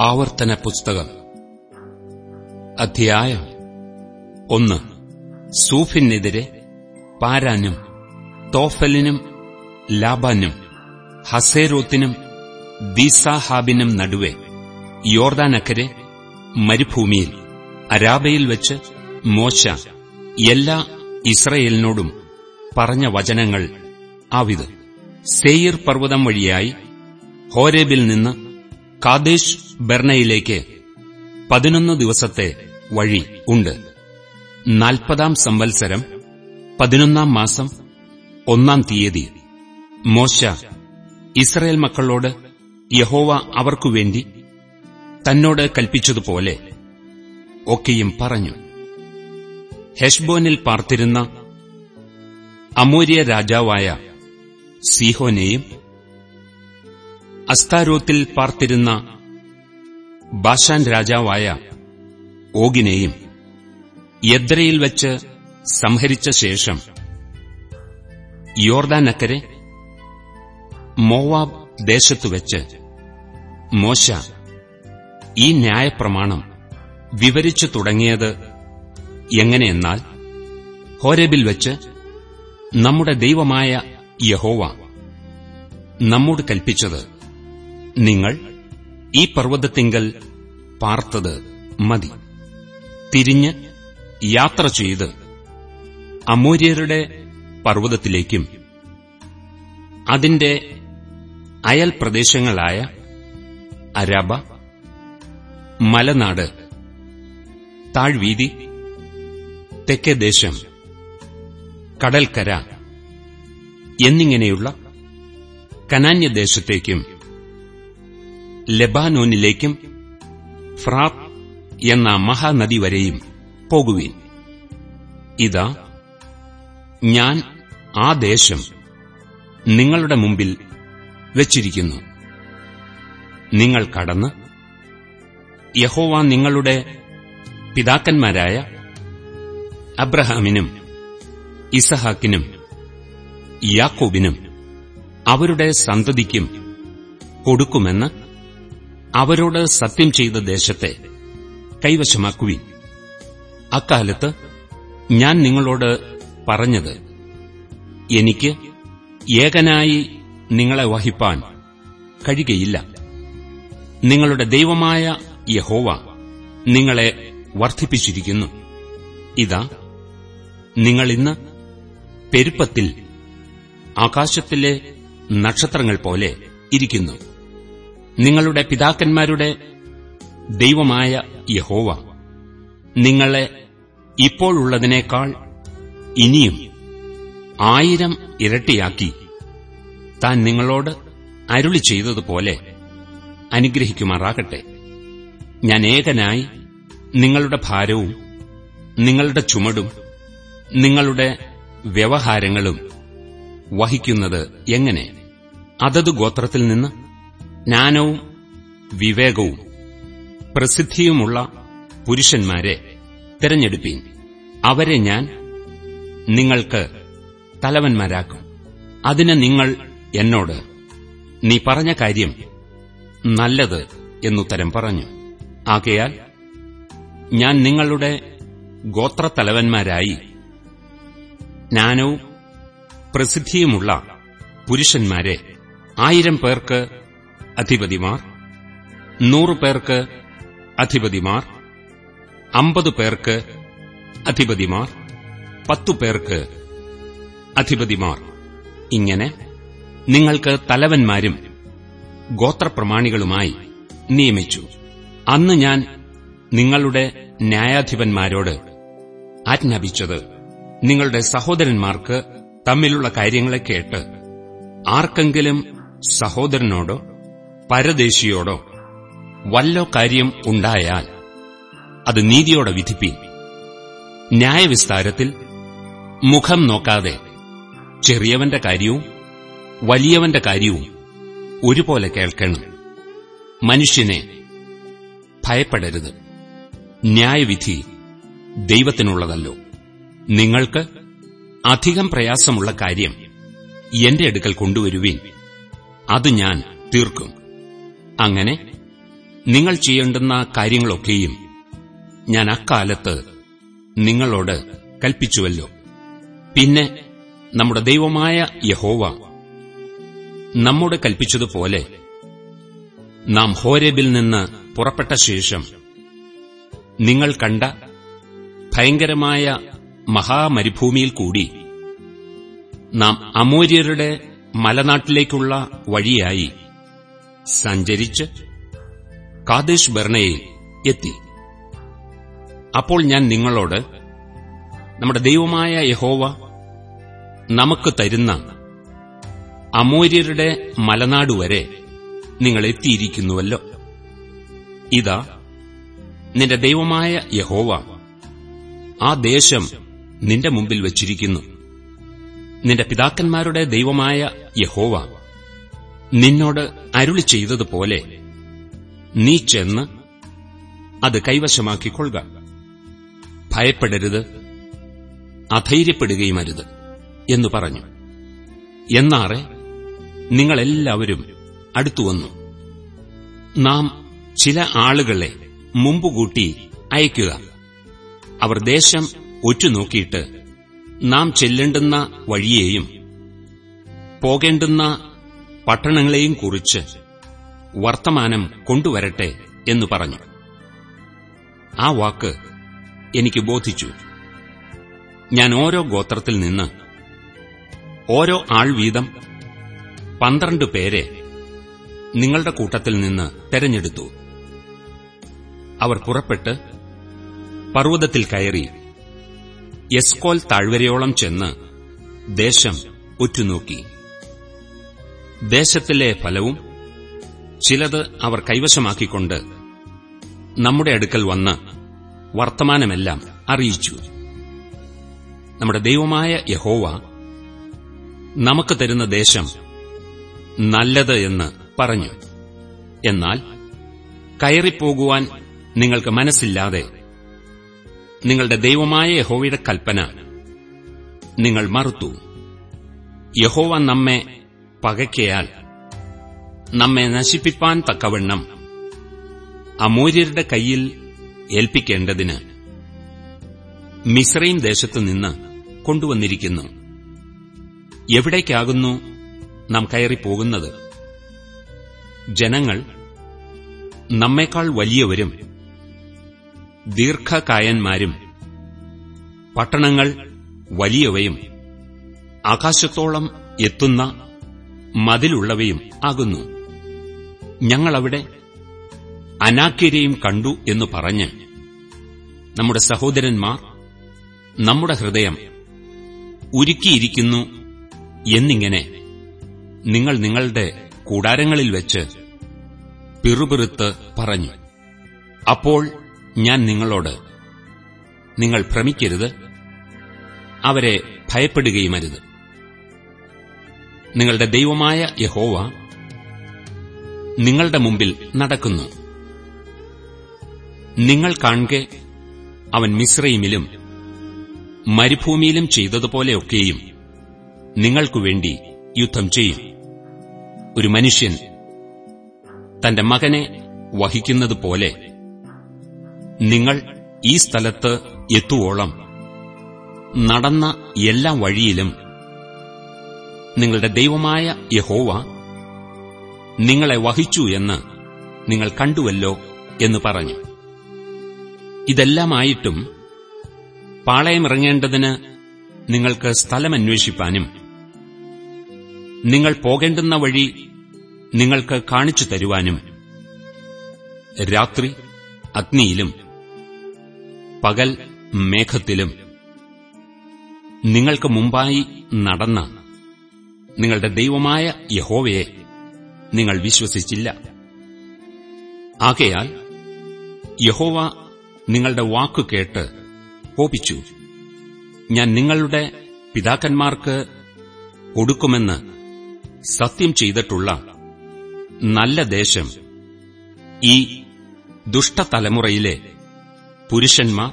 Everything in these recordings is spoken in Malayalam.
ആവർത്തന പുസ്തകം. അധ്യായം ഒന്ന്. സൂഫിനെതിരെ പാരാനും തോഫലിനും ലാബാനും ഹസേരോത്തിനും ദീസാഹാബിനും നടുവെ യോർദാനക്കരെ മരുഭൂമിയിൽ അരാബയിൽ വെച്ച് മോശ എല്ലാ ഇസ്രയേലിനോടും പറഞ്ഞ വചനങ്ങൾ ആവിത്. സെയിർ പർവതം വഴിയായി ഹോരേബിൽ നിന്ന് കാദേശ് ബെർണയിലേക്ക് പതിനൊന്ന് ദിവസത്തെ വഴി ഉണ്ട്. നാൽപ്പതാം സംവത്സരം പതിനൊന്നാം മാസം ഒന്നാം തീയതി. മോശ ഇസ്രയേൽ മക്കളോട് യഹോവ അവർക്കുവേണ്ടി തന്നോട് കൽപ്പിച്ചതുപോലെ ഒക്കെയും പറഞ്ഞു. ഹെഷ്ബോനിൽ പാർത്തിരുന്ന അമൂര്യ രാജാവായ സീഹോനെയും അസ്താരോത്തിൽ പാർത്തിരുന്ന ബാഷാൻ രാജാവായ ഓഗിനെയും യദ്രയിൽ വച്ച് സംഹരിച്ച ശേഷം യോർദാനക്കരെ മോവാബ് ദേശത്തു ദേശത്തുവെച്ച് മോശ ഈ ന്യായപ്രമാണം വിവരിച്ചു തുടങ്ങിയത് എങ്ങനെയെന്നാൽ ഹോരബിൽ വച്ച് നമ്മുടെ ദൈവമായ യഹോവ നമ്മോട് കൽപ്പിച്ചത് നിങ്ങൾ ഈ പർവതത്തിങ്കൽ പാർത്തത് മതി. തിരിഞ്ഞ് യാത്ര ചെയ്ത് അമൂര്യരുടെ പർവതത്തിലേക്കും അതിന്റെ അയൽ പ്രദേശങ്ങളായ അരബ മലനാട് താഴ്വീതി തെക്കേദേശം കടൽക്കര എന്നിങ്ങനെയുള്ള കനാന്യദേശത്തേക്കും ലെബാനോനിലേക്കും ഫ്രാത്ത് എന്ന മഹാനദി വരെയും പോകുവീൻ. ഇതാ ഞാൻ ആ ദേശം നിങ്ങളുടെ മുമ്പിൽ വച്ചിരിക്കുന്നു. നിങ്ങൾ കടന്ന് യഹോവ നിങ്ങളുടെ പിതാക്കന്മാരായ അബ്രഹാമിനും ഇസഹാക്കിനും യാക്കോബിനും അവരുടെ സന്തതിക്കും കൊടുക്കുമെന്ന് അവരോട് സത്യം ചെയ്ത ദേശത്തെ കൈവശമാക്കുവിൻ. അക്കാലത്ത് ഞാൻ നിങ്ങളോട് പറഞ്ഞത് എനിക്ക് ഏകനായി നിങ്ങളെ വഹിപ്പാൻ കഴിയുകയില്ല. നിങ്ങളുടെ ദൈവമായ യഹോവ നിങ്ങളെ വർദ്ധിപ്പിച്ചിരിക്കുന്നു. ഇതാ നിങ്ങളിന്ന് പെരുപ്പത്തിൽ ആകാശത്തിലെ നക്ഷത്രങ്ങൾ പോലെ ഇരിക്കുന്നു. നിങ്ങളുടെ പിതാക്കന്മാരുടെ ദൈവമായ യഹോവ. നിങ്ങളെ ഇപ്പോഴുള്ളതിനേക്കാൾ ഇനിയും ആയിരം ഇരട്ടിയാക്കി താൻ നിങ്ങളോട് അരുളി ചെയ്തതുപോലെ അനുഗ്രഹിക്കുമാറാകട്ടെ. ഞാൻ ഏകനായി നിങ്ങളുടെ ഭാരവും നിങ്ങളുടെ ചുമടും നിങ്ങളുടെ വ്യവഹാരങ്ങളും വഹിക്കുന്നത് എങ്ങനെ? അതത് ഗോത്രത്തിൽ നിന്ന് ജ്ഞാനവും വിവേകവും പ്രസിദ്ധിയുമുള്ള പുരുഷന്മാരെ തിരഞ്ഞെടുപ്പീൻ. അവരെ ഞാൻ നിങ്ങൾക്ക് തലവന്മാരാക്കും. അതിന് നിങ്ങൾ എന്നോട് നീ പറഞ്ഞ കാര്യം നല്ലത് എന്നുത്തരം പറഞ്ഞു. ആകയാൽ ഞാൻ നിങ്ങളുടെ ഗോത്രത്തലവന്മാരായി ജ്ഞാനവും പ്രസിദ്ധിയുമുള്ള പുരുഷന്മാരെ ആയിരം പേർക്ക് അധിപതിമാർ. നൂറു പേർക്ക് അധിപതിമാർ. അമ്പത് പേർക്ക് അധിപതിമാർ. പത്തു പേർക്ക് അധിപതിമാർ. ഇങ്ങനെ നിങ്ങൾക്ക് തലവന്മാരും ഗോത്രപ്രമാണികളുമായി നിയമിച്ചു. അന്ന് ഞാൻ നിങ്ങളുടെ ന്യായാധിപന്മാരോട് ആജ്ഞാപിച്ചത് നിങ്ങളുടെ സഹോദരന്മാർക്ക് തമ്മിലുള്ള കാര്യങ്ങളെ കേട്ട് ആർക്കെങ്കിലും സഹോദരനോടോ പരദേശിയോടോ വല്ലോ കാര്യം ഉണ്ടായാൽ അത് നീതിയോടെ വിധിപ്പീൻ. ന്യായവിസ്താരത്തിൽ മുഖം നോക്കാതെ ചെറിയവന്റെ കാര്യവും വലിയവന്റെ കാര്യവും ഒരുപോലെ കേൾക്കണം. മനുഷ്യനെ ഭയപ്പെടരുത്. ന്യായവിധി ദൈവത്തിനുള്ളതല്ലോ. നിങ്ങൾക്ക് അധികം പ്രയാസമുള്ള കാര്യം എന്റെ അടുക്കൽ കൊണ്ടുവരുവീൻ. അത് ഞാൻ തീർക്കും. അങ്ങനെ നിങ്ങൾ ചെയ്യേണ്ടുന്ന കാര്യങ്ങളൊക്കെയും ഞാൻ അക്കാലത്ത് നിങ്ങളോട് കൽപ്പിച്ചുവല്ലോ. പിന്നെ നമ്മുടെ ദൈവമായ യഹോവ നമ്മോട് കൽപ്പിച്ചതുപോലെ നാം ഹോരേബിൽ നിന്ന് പുറപ്പെട്ട ശേഷം നിങ്ങൾ കണ്ട ഭയങ്കരമായ മഹാമരുഭൂമിയിൽ കൂടി നാം അമൂര്യരുടെ മലനാട്ടിലേക്കുള്ള വഴിയായി സഞ്ചരിച്ച് കാദേശ് ബർണയിൽ എത്തി. അപ്പോൾ ഞാൻ നിങ്ങളോട് നമ്മുടെ ദൈവമായ യഹോവ നമുക്ക് തരുന്ന അമൂര്യരുടെ മലനാട് വരെ നിങ്ങൾ എത്തിയിരിക്കുന്നുവല്ലോ. ഇതാ നിന്റെ ദൈവമായ യഹോവ ആ ദേശം നിന്റെ മുമ്പിൽ വച്ചിരിക്കുന്നു. നിന്റെ പിതാക്കന്മാരുടെ ദൈവമായ യഹോവ നിന്നോട് അരുളി ചെയ്തതുപോലെ നീ ചെന്ന് അത് കൈവശമാക്കിക്കൊള്ളുക. ഭയപ്പെടരുത്. അധൈര്യപ്പെടുകയുമരുത് എന്നു പറഞ്ഞു. എന്നാറെ നിങ്ങളെല്ലാവരും അടുത്തുവന്നു നാം ചില ആളുകളെ മുമ്പുകൂട്ടി അയക്കുക. അവർ ദേശം ഒറ്റുനോക്കിയിട്ട് നാം ചെല്ലേണ്ടുന്ന വഴിയെയും പോകേണ്ടുന്ന പട്ടണങ്ങളെയും കുറിച്ച് വർത്തമാനം കൊണ്ടുവരട്ടെ എന്ന് പറഞ്ഞു. ആ വാക്ക് എനിക്ക് ബോധിച്ചു. ഞാൻ ഓരോ ഗോത്രത്തിൽ നിന്ന് ഓരോ ആൾ വീതം പന്ത്രണ്ട് പേരെ നിങ്ങളുടെ കൂട്ടത്തിൽ നിന്ന് തെരഞ്ഞെടുത്തു. അവർ പുറപ്പെട്ട് പർവതത്തിൽ കയറി എസ്കോൽ താഴ്വരയോളം ചെന്ന് ദേശം ഉറ്റുനോക്കി. ദേശത്തിലെ ഫലവും ചിലത് അവർ കൈവശമാക്കിക്കൊണ്ട് നമ്മുടെ അടുക്കൽ വന്ന് വർത്തമാനമെല്ലാം അറിയിച്ചു. നമ്മുടെ ദൈവമായ യഹോവ നമുക്ക് തരുന്ന ദേശം നല്ലത് എന്ന് പറഞ്ഞു. എന്നാൽ കയറിപ്പോകുവാൻ നിങ്ങൾക്ക് മനസ്സില്ലാതെ നിങ്ങളുടെ ദൈവമായ യഹോവയുടെ കൽപ്പന നിങ്ങൾ മറുത്തു. യഹോവ നമ്മെ പകയ്ക്കയാൽ നമ്മെ നശിപ്പിപ്പാൻ തക്കവണ്ണം അമൂര്യരുടെ കയ്യിൽ ഏൽപ്പിക്കേണ്ടതിന് മിശ്രയും ദേശത്തുനിന്ന് കൊണ്ടുവന്നിരിക്കുന്നു. എവിടേക്കാകുന്നു നാം കയറിപ്പോകുന്നത്? ജനങ്ങൾ നമ്മേക്കാൾ വലിയവരും ദീർഘകായന്മാരും പട്ടണങ്ങൾ വലിയവയും ആകാശത്തോളം എത്തുന്ന മതിലുള്ളവയും ആകുന്നു. ഞങ്ങളവിടെ അനാക്യരെയും കണ്ടു എന്ന് പറഞ്ഞ് നമ്മുടെ സഹോദരന്മാർ നമ്മുടെ ഹൃദയം ഉരുക്കിയിരിക്കുന്നു എന്നിങ്ങനെ നിങ്ങൾ നിങ്ങളുടെ കൂടാരങ്ങളിൽ വെച്ച് പിറുപിറുത്ത് പറഞ്ഞു അപ്പോൾ ഞാൻ നിങ്ങളോട് നിങ്ങൾ ഭ്രമിക്കരുത് അവരെ ഭയപ്പെടുകയുമരുത്. നിങ്ങളുടെ ദൈവമായ യഹോവ നിങ്ങളുടെ മുമ്പിൽ നടക്കുന്നു. നിങ്ങൾ കാണുക അവൻ മിശ്രയിമിലും മരുഭൂമിയിലും ചെയ്തതുപോലെയൊക്കെയും നിങ്ങൾക്കുവേണ്ടി യുദ്ധം ചെയ്യും. ഒരു മനുഷ്യൻ തന്റെ മകനെ വഹിക്കുന്നതുപോലെ നിങ്ങൾ ഈ സ്ഥലത്ത് എത്തുവോളം നടന്ന എല്ലാ വഴിയിലും നിങ്ങളുടെ ദൈവമായ യഹോവ നിങ്ങളെ വഹിച്ചു എന്ന് നിങ്ങൾ കണ്ടുവല്ലോ എന്ന് പറഞ്ഞു. ഇതെല്ലാമായിട്ടും പാളയമിറങ്ങേണ്ടതിന് നിങ്ങൾക്ക് സ്ഥലമന്വേഷിപ്പാനും നിങ്ങൾ പോകേണ്ടുന്ന വഴി നിങ്ങൾക്ക് കാണിച്ചു തരുവാനും രാത്രി അഗ്നിയിലും പകൽ മേഘത്തിലും നിങ്ങൾക്ക് മുമ്പായി നടന്ന നിങ്ങളുടെ ദൈവമായ യഹോവയെ നിങ്ങൾ വിശ്വസിച്ചില്ല. ആകയാൽ യഹോവ നിങ്ങളുടെ വാക്കു കേട്ട് കോപിച്ചു. ഞാൻ നിങ്ങളുടെ പിതാക്കന്മാർക്ക് കൊടുക്കുമെന്ന് സത്യം ചെയ്തിട്ടുള്ള നല്ല ദേശം ഈ ദുഷ്ടതലമുറയിലെ പുരുഷന്മാർ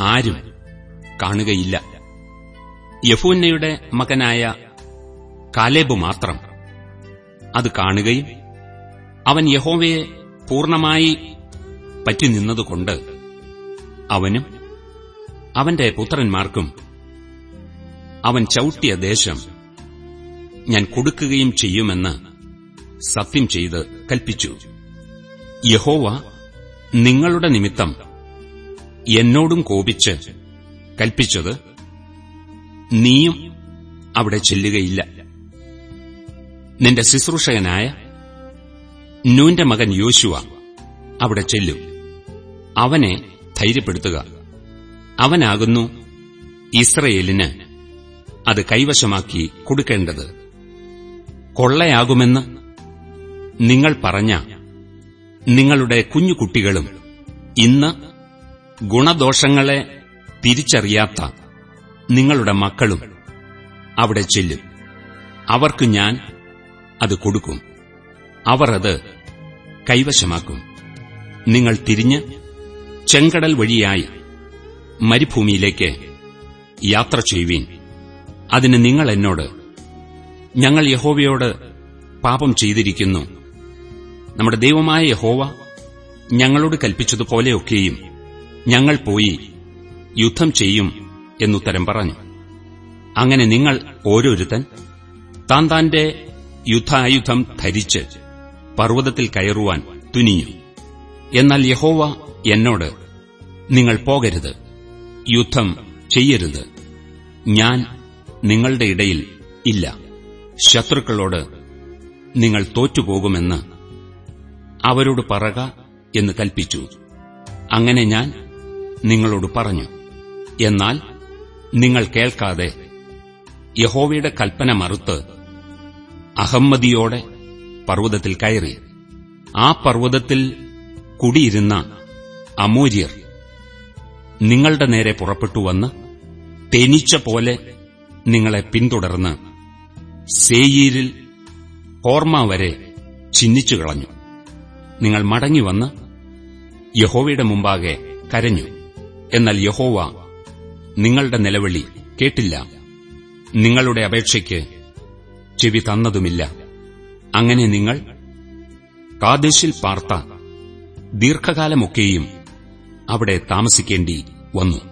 ആരും കാണുകയില്ല. യഫൂന്നയുടെ മകനായ കാലേബ് മാത്രം. അത് കാണുകയും അവൻ യഹോവയെ പൂർണമായി പറ്റി നിന്നതുകൊണ്ട് അവനും അവന്റെ പുത്രന്മാർക്കും അവൻ ചവിട്ടിയ ദേശം ഞാൻ കൊടുക്കുകയും ചെയ്യുമെന്ന് സത്യം ചെയ്ത് കൽപ്പിച്ചു. യഹോവ നിങ്ങളുടെ നിമിത്തം എന്നോടും കോപിച്ച് കൽപ്പിച്ചത് നീയും അവിടെ ചെല്ലുകയില്ല. നിന്റെ ശുശ്രൂഷകനായ നൂന്റെ മകൻ യോശുവ അവിടെ ചെല്ലും. അവനെ ധൈര്യപ്പെടുത്തുക. അവനാകുന്നു ഇസ്രയേലിന് അത് കൈവശമാക്കി കൊടുക്കേണ്ടത്. കൊള്ളയാകുമെന്ന് നിങ്ങൾ പറഞ്ഞ നിങ്ങളുടെ കുഞ്ഞുകുട്ടികളും ഇന്ന് ഗുണദോഷങ്ങളെ തിരിച്ചറിയാത്ത നിങ്ങളുടെ മക്കളും അവിടെ ചെല്ലും. അവർക്ക് ഞാൻ അത് കൊടുക്കും. അവർ അത് കൈവശമാക്കും. നിങ്ങൾ തിരിഞ്ഞ് ചെങ്കടൽ വഴിയായി മരുഭൂമിയിലേക്ക് യാത്ര ചെയ്യുവീൻ. അതിന് നിങ്ങൾ എന്നോട് ഞങ്ങൾ യഹോവയോട് പാപം ചെയ്തിരിക്കുന്നു. നമ്മുടെ ദൈവമായ യഹോവ ഞങ്ങളോട് കൽപ്പിച്ചതുപോലെയൊക്കെയും ഞങ്ങൾ പോയി യുദ്ധം ചെയ്യും എന്നുത്തരം പറഞ്ഞു. അങ്ങനെ നിങ്ങൾ ഓരോരുത്തൻ താൻ താന്റെ യുദ്ധായുധം ധരിച്ച് പർവതത്തിൽ കയറുവാൻ തുനിഞ്ഞു. എന്നാൽ യഹോവ എന്നോട് നിങ്ങൾ പോകരുത്. യുദ്ധം ചെയ്യരുത്. ഞാൻ നിങ്ങളുടെ ഇടയിൽ ഇല്ല. ശത്രുക്കളോട് നിങ്ങൾ തോറ്റുപോകുമെന്ന് അവരോട് പറക എന്ന് കൽപ്പിച്ചു. അങ്ങനെ ഞാൻ നിങ്ങളോട് പറഞ്ഞു. എന്നാൽ നിങ്ങൾ കേൾക്കാതെ യഹോവയുടെ കൽപ്പന മറുത്ത് അഹമ്മദിയോടെ പർവതത്തിൽ കയറി. ആ പർവതത്തിൽ കുടിയിരുന്ന അമൂര്യർ നിങ്ങളുടെ നേരെ പുറപ്പെട്ടു വന്ന് തേനീച്ച പോലെ നിങ്ങളെ പിന്തുടർന്ന് സേയീരിൽ ഓർമ്മ വരെ ചിന്നിച്ചു കളഞ്ഞു. നിങ്ങൾ മടങ്ങിവന്ന് യഹോവയുടെ മുമ്പാകെ കരഞ്ഞു. എന്നാൽ യഹോവ നിങ്ങളുടെ നിലവിളി കേട്ടില്ല. നിങ്ങളുടെ അപേക്ഷയ്ക്ക് ചെവി തന്നതുമില്ല. അങ്ങനെ നിങ്ങൾ കാദേശിൽ പാർത്ത ദീർഘകാലമൊക്കെയും അവിടെ താമസിക്കേണ്ടി വന്നു.